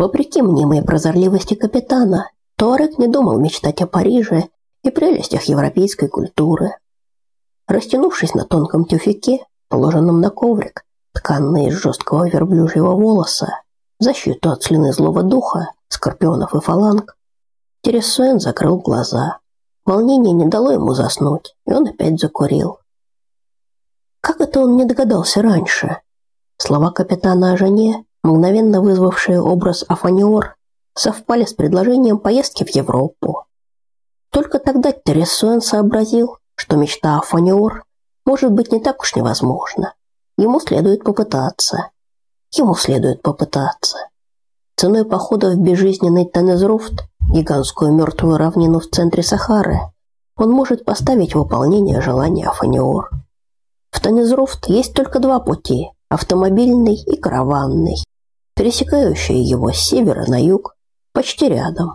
Вопреки мнимой прозорливости капитана, Туарек не думал мечтать о Париже и прелестях европейской культуры. Растянувшись на тонком тюфяке, положенном на коврик, тканный из жесткого верблюжьего волоса, защиту от слюны злого духа, скорпионов и фаланг, Тересуэн закрыл глаза. Волнение не дало ему заснуть, и он опять закурил. Как это он не догадался раньше? Слова капитана о жене, мгновенно вызвавшие образ Афаниор, совпали с предложением поездки в Европу. Только тогда Тересуэн сообразил, что мечта Афаниор может быть не так уж невозможна. Ему следует попытаться. Ему следует попытаться. Ценой похода в безжизненный Танезруфт, гигантскую мертвую равнину в центре Сахары, он может поставить выполнение желания Афаниор. В Танезруфт есть только два пути – автомобильный и караванный, пересекающие его с севера на юг, почти рядом.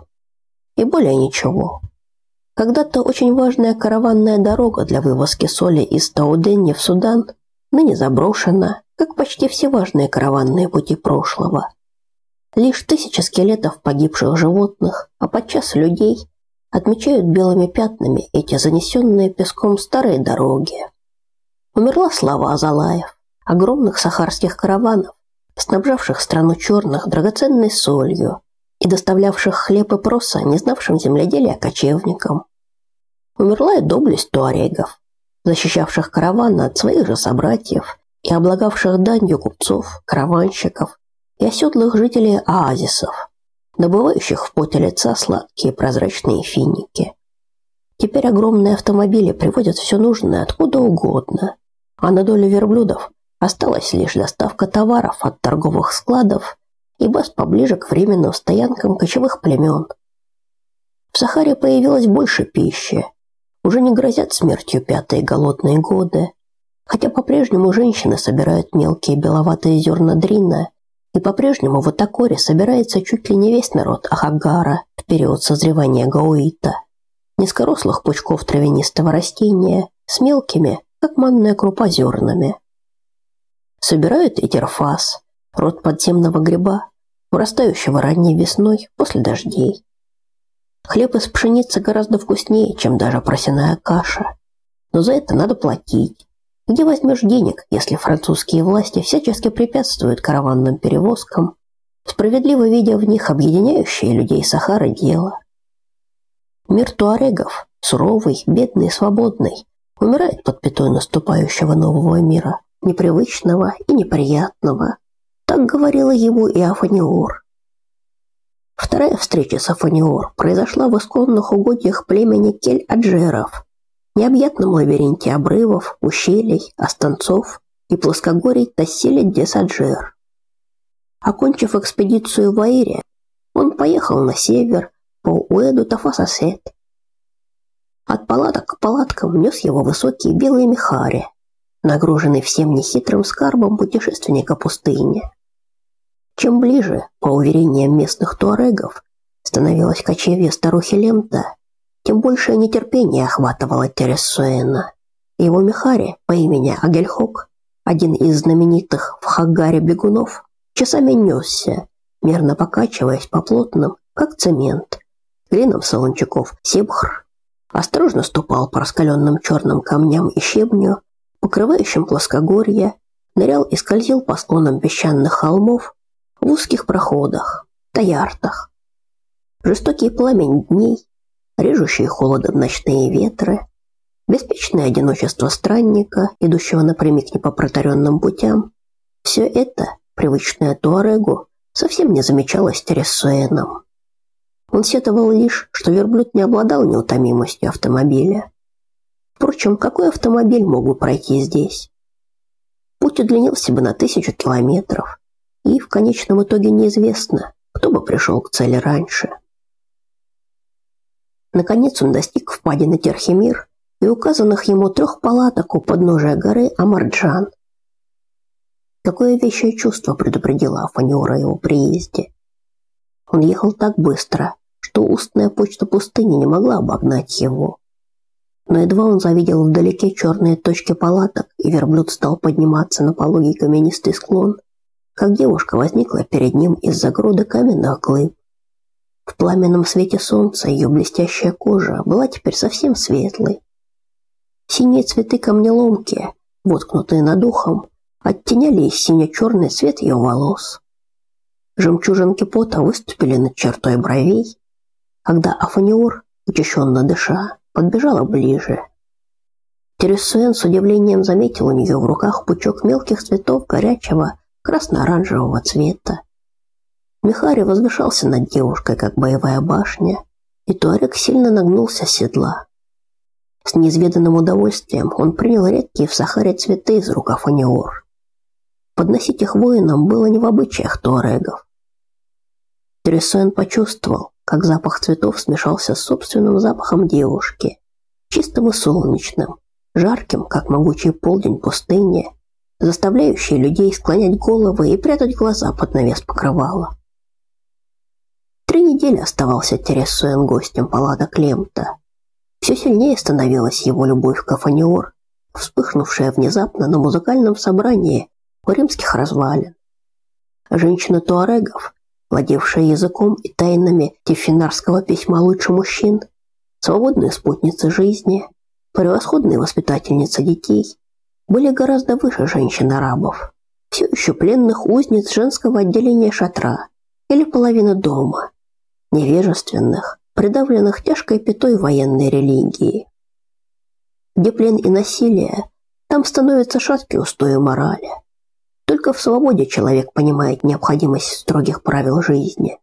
И более ничего. Когда-то очень важная караванная дорога для вывозки соли из Тауденни в Судан ныне заброшена, как почти все важные караванные пути прошлого. Лишь тысячи скелетов погибших животных, а подчас людей, отмечают белыми пятнами эти занесенные песком старые дороги. Умерла слава Азалаев, огромных сахарских караванов, снабжавших страну черных драгоценной солью, и доставлявших хлеб и проса не знавшим земледелия кочевникам. Умерла и доблесть туарегов, защищавших караваны от своих же собратьев и облагавших данью купцов, караванщиков и оседлых жителей оазисов, добывающих в поте лица сладкие прозрачные финики. Теперь огромные автомобили привозят все нужное откуда угодно, а на долю верблюдов осталась лишь доставка товаров от торговых складов и баз поближе к временным стоянкам кочевых племен. В Сахаре появилось больше пищи. Уже не грозят смертью пятые голодные годы. Хотя по-прежнему женщины собирают мелкие беловатые зерна дрина, и по-прежнему в Атакоре собирается чуть ли не весь народ Ахагара в период созревания гауита. Низкорослых пучков травянистого растения с мелкими, как манная крупа, зернами. Собирают и терфас, род подземного гриба, вырастающего ранней весной после дождей. Хлеб из пшеницы гораздо вкуснее, чем даже просяная каша. Но за это надо платить. Где возьмешь денег, если французские власти всячески препятствуют караванным перевозкам, справедливо видя в них объединяющие людей Сахары дело? Мир туарегов, суровый, бедный, свободный, умирает под пятой наступающего нового мира, непривычного и неприятного, так говорила ему и Афаниор. Вторая встреча с Афаниор произошла в исконных угодьях племени Кель-Аджеров, необъятном лабиринте обрывов, ущелий, останцов и плоскогорий Тассили-Десаджер. Окончив экспедицию в Аире, он поехал на север по Уэду Тафасасет. От палаток к палаткам нес его высокий белый мехари, нагруженный всем нехитрым скарбом путешественника пустыни. Чем ближе, по уверениям местных туарегов, становилась кочевье старухи Лемта, тем большее нетерпение охватывало Тересуэна. Его Михари по имени Агельхок, один из знаменитых в Хаггаре бегунов, часами несся, мерно покачиваясь по плотным, как цемент, глинам солончаков сибхр, осторожно ступал по раскаленным черным камням и щебню, покрывающим плоскогорье, нырял и скользил по склонам песчаных холмов, в узких проходах, таяртах. Жестокий пламень дней, режущие холодом ночные ветры, беспечное одиночество странника, идущего напрямик не по протаренным путям, все это, привычное Туарегу, совсем не замечалось Тересуэном. Он сетовал лишь, что верблюд не обладал неутомимостью автомобиля. Впрочем, какой автомобиль мог бы пройти здесь? Путь удлинился бы на тысячу километров, и в конечном итоге неизвестно, кто бы пришел к цели раньше. Наконец он достиг впадины Терхимир и указанных ему трех палаток у подножия горы Амарджан. Какое вещее чувство предупредило Афаниора о его приезде. Он ехал так быстро, что устная почта пустыни не могла обогнать его. Но едва он завидел вдалеке черные точки палаток, и верблюд стал подниматься на пологий каменистый склон, как девушка возникла перед ним из-за груды каменных глыб. В пламенном свете солнца ее блестящая кожа была теперь совсем светлой. Синие цветы камнеломки, воткнутые над ухом, оттеняли сине-черный цвет ее волос. Жемчужинки пота выступили над чертой бровей, когда Афаниор, учащенно дыша, подбежала ближе. Тересуэн с удивлением заметил у нее в руках пучок мелких цветов горячего красно-оранжевого цвета. Михари возвышался над девушкой, как боевая башня, и Туарек сильно нагнулся с седла. С неизведанным удовольствием он принял редкие в Сахаре цветы из рукав Аниор. Подносить их воинам было не в обычаях туарегов. Тересуэн почувствовал, как запах цветов смешался с собственным запахом девушки, чистым и солнечным, жарким, как могучий полдень пустыни, заставляющий людей склонять головы и прятать глаза под навес покрывала. Три недели оставался Тересуэн гостем палата Клемта. Все сильнее становилась его любовь к Афаниор, вспыхнувшая внезапно на музыкальном собрании у римских развалин. Женщина туарегов, владевшая языком и тайнами тифинарского письма лучше мужчин, свободные спутницы жизни, превосходные воспитательницы детей, были гораздо выше женщин-арабов, все еще пленных узниц женского отделения шатра или половины дома, невежественных, придавленных тяжкой пятой военной религии. Где плен и насилие, там становятся шаткие устои морали. Только в свободе человек понимает необходимость строгих правил жизни.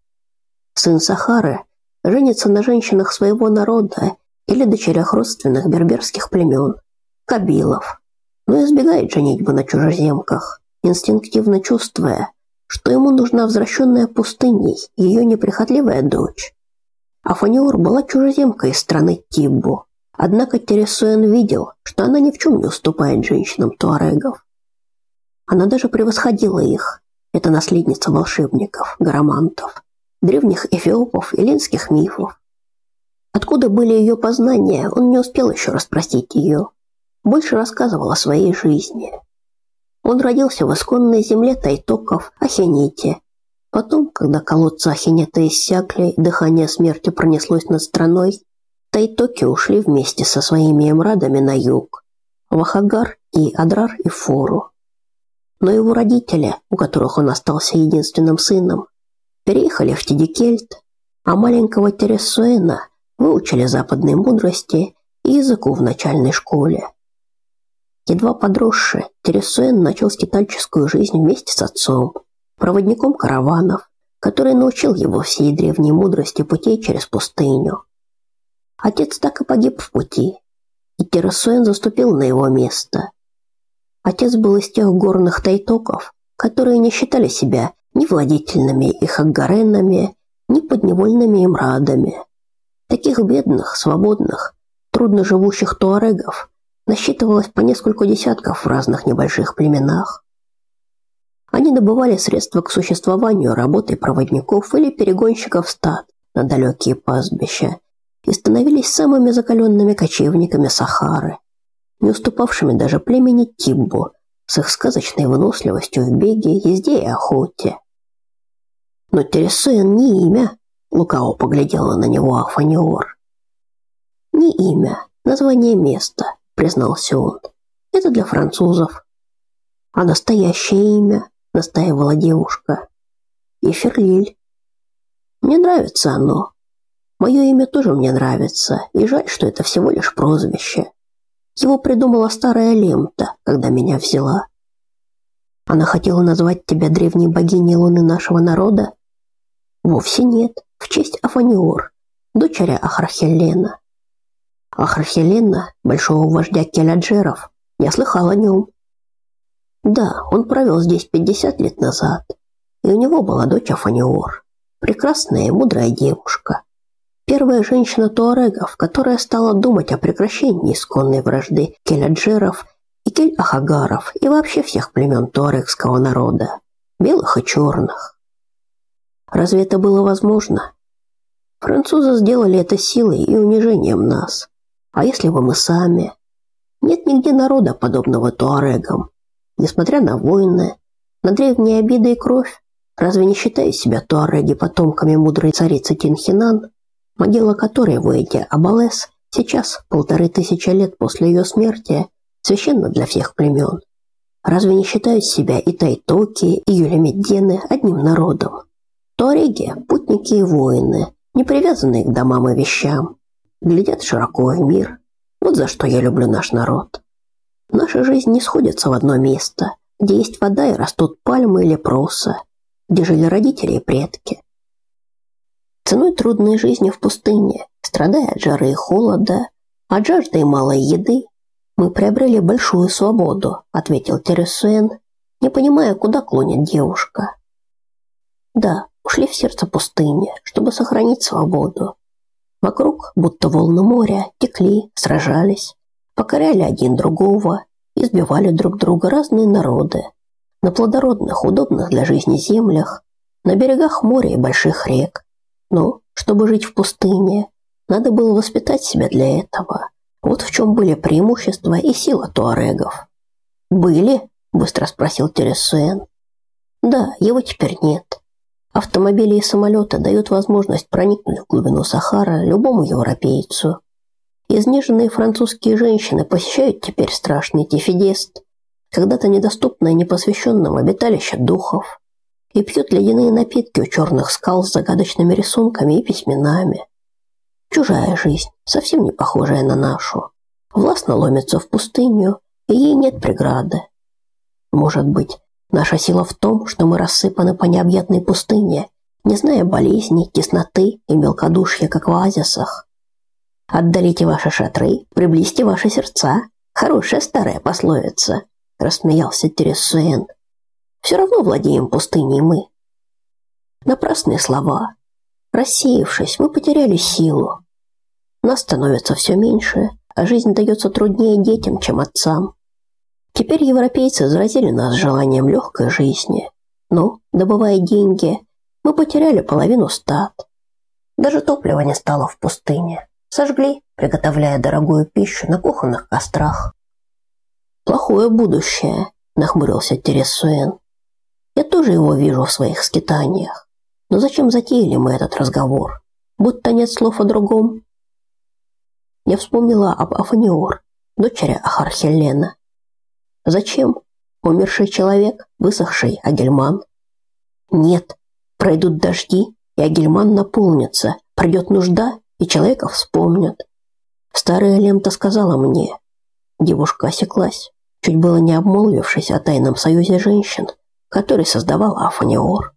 Сын Сахары женится на женщинах своего народа или дочерях родственных берберских племен, кабилов, но избегает женитьбы на чужеземках, инстинктивно чувствуя, что ему нужна возвращенная пустыней ее неприхотливая дочь. Афаниор была чужеземкой из страны Тиббу, однако Тересуэн видел, что она ни в чем не уступает женщинам туарегов. Она даже превосходила их. Это наследница волшебников, гарамантов, древних эфиопов и линских мифов. Откуда были ее познания, он не успел еще расспросить ее. Больше рассказывал о своей жизни. Он родился в исконной земле тайтоков, Ахените. Потом, когда колодцы Ахенета иссякли дыхание смерти пронеслось над страной, тайтоки ушли вместе со своими эмрадами на юг, в Ахагар и Адрар и Фору. Но его родители, у которых он остался единственным сыном, переехали в Тидикельт, а маленького Тересуэна выучили западные мудрости и языку в начальной школе. Едва подросший, Тересуэн начал скитальческую жизнь вместе с отцом, проводником караванов, который научил его всей древней мудрости путей через пустыню. Отец так и погиб в пути, и Тересуэн заступил на его место. Отец был из тех горных тайтоков, которые не считали себя ни владетельными и ни подневольными имрадами. Таких бедных, свободных, трудно живущих туарегов насчитывалось по несколько десятков в разных небольших племенах. Они добывали средства к существованию работой проводников или перегонщиков стад на далекие пастбища и становились самыми закаленными кочевниками Сахары, не уступавшими даже племени Тиббу с их сказочной выносливостью в беге, езде и охоте. Но Тересуэн не имя, лукаво поглядела на него Афаниор. Не имя, название места, признался он. Это для французов. А настоящее имя, настаивала девушка. Еферлиль. Мне нравится оно. Мое имя тоже мне нравится, и жаль, что это всего лишь прозвище. Его придумала старая Лемта, когда меня взяла. Она хотела назвать тебя древней богиней луны нашего народа? Вовсе нет, в честь Афаниор, дочеря Ахархелена. Ахархелена, большого вождя Келяджеров, я слыхал о нем. Да, он провел здесь 50 лет назад, и у него была дочь Афаниор, прекрасная и мудрая девушка. Первая женщина туарегов, которая стала думать о прекращении исконной вражды Келяджеров и Кель-Ахагаров и вообще всех племен туарегского народа, белых и черных. Разве это было возможно? Французы сделали это силой и унижением нас. А если бы мы сами? Нет нигде народа, подобного туарегам. Несмотря на войны, На древние обиды и кровь? Разве не считая себя туареги потомками мудрой царицы Тинхинан, могила которой в Уэйде Абалес сейчас, полторы тысячи лет после ее смерти, священна для всех племен? Разве не считают себя и тайтоки, и юлемеддены одним народом? Туареги – путники и воины, не привязанные к домам и вещам, глядят широко в мир. Вот за что я люблю наш народ. Наша жизнь не сходится в одно место, где есть вода и растут пальмы или проса, где жили родители и предки. Ценой трудной жизни в пустыне, страдая от жары и холода, от жажды и малой еды, мы приобрели большую свободу, ответил Тересуэн, не понимая, куда клонит девушка. Да, ушли в сердце пустыни, чтобы сохранить свободу. Вокруг, будто волны моря, текли, сражались, покоряли один другого, избивали друг друга разные народы. На плодородных, удобных для жизни землях, на берегах моря и больших рек. Но, чтобы жить в пустыне, надо было воспитать себя для этого. Вот в чем были преимущества и сила туарегов. «Были?» – быстро спросил Тересуэн. «Да, его теперь нет. Автомобили и самолеты дают возможность проникнуть в глубину Сахара любому европейцу. Изнеженные французские женщины посещают теперь страшный Тифидест, когда-то недоступное непосвященным обиталище духов, и пьют ледяные напитки у черных скал с загадочными рисунками и письменами. Чужая жизнь, совсем не похожая на нашу. Властно ломится в пустыню, и ей нет преграды. Может быть, наша сила в том, что мы рассыпаны по необъятной пустыне, не зная болезней, тесноты и мелкодушья, как в оазисах. Отдалите ваши шатры, приблизьте ваши сердца. Хорошая старая пословица, рассмеялся Тересуэн. Все равно владеем пустыней мы. Напрасные слова. Рассеявшись, мы потеряли силу. Нас становится все меньше, а жизнь дается труднее детям, чем отцам. Теперь европейцы заразили нас желанием легкой жизни. Но, добывая деньги, мы потеряли половину стад. Даже топлива не стало в пустыне. Сожгли, приготовляя дорогую пищу на кухонных кострах. Плохое будущее, нахмурился Тересуэн. Тоже его вижу в своих скитаниях. Но зачем затеяли мы этот разговор? Будто нет слов о другом. Я вспомнила об Афаниор, дочери Ахархелена. Зачем? Умерший человек, высохший Агельман. Нет, пройдут дожди, и Агельман наполнится, придет нужда, и человека вспомнят. Старая лента сказала мне. Девушка осеклась, чуть было не обмолвившись о тайном союзе женщин, который создавал Афаниор.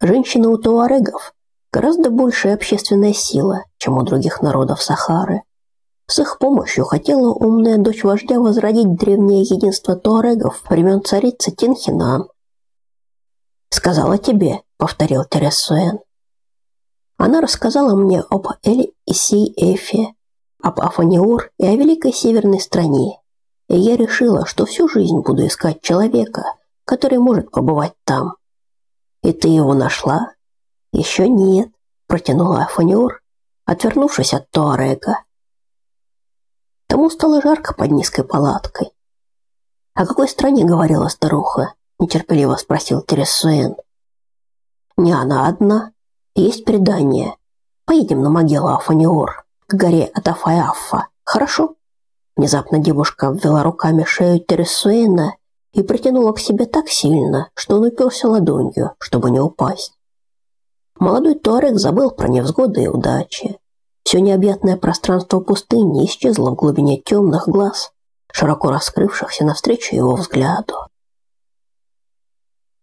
Женщины у туарегов гораздо большая общественная сила, чем у других народов Сахары. С их помощью хотела умная дочь вождя возродить древнее единство туарегов времен царицы Тинхинан. «Сказала тебе», — повторил Тересуэн. Она рассказала мне об Эль-Исей-Эфе, об Афаниор и о великой северной стране. И я решила, что всю жизнь буду искать человека, который может побывать там. И ты его нашла? Еще нет, протянула Афаниор, отвернувшись от Туарега. Тому стало жарко под низкой палаткой. «О какой стране говорила старуха?» – нетерпеливо спросил Тересуэн. «Не она одна. Есть предание. Поедем на могилу Афаниор, к горе Атафаяффа. Хорошо?» Внезапно девушка обвела руками шею Тересуэна и притянула к себе так сильно, что он уперся ладонью, чтобы не упасть. Молодой Туарек забыл про невзгоды и удачи. Все необъятное пространство пустыни исчезло в глубине темных глаз, широко раскрывшихся навстречу его взгляду.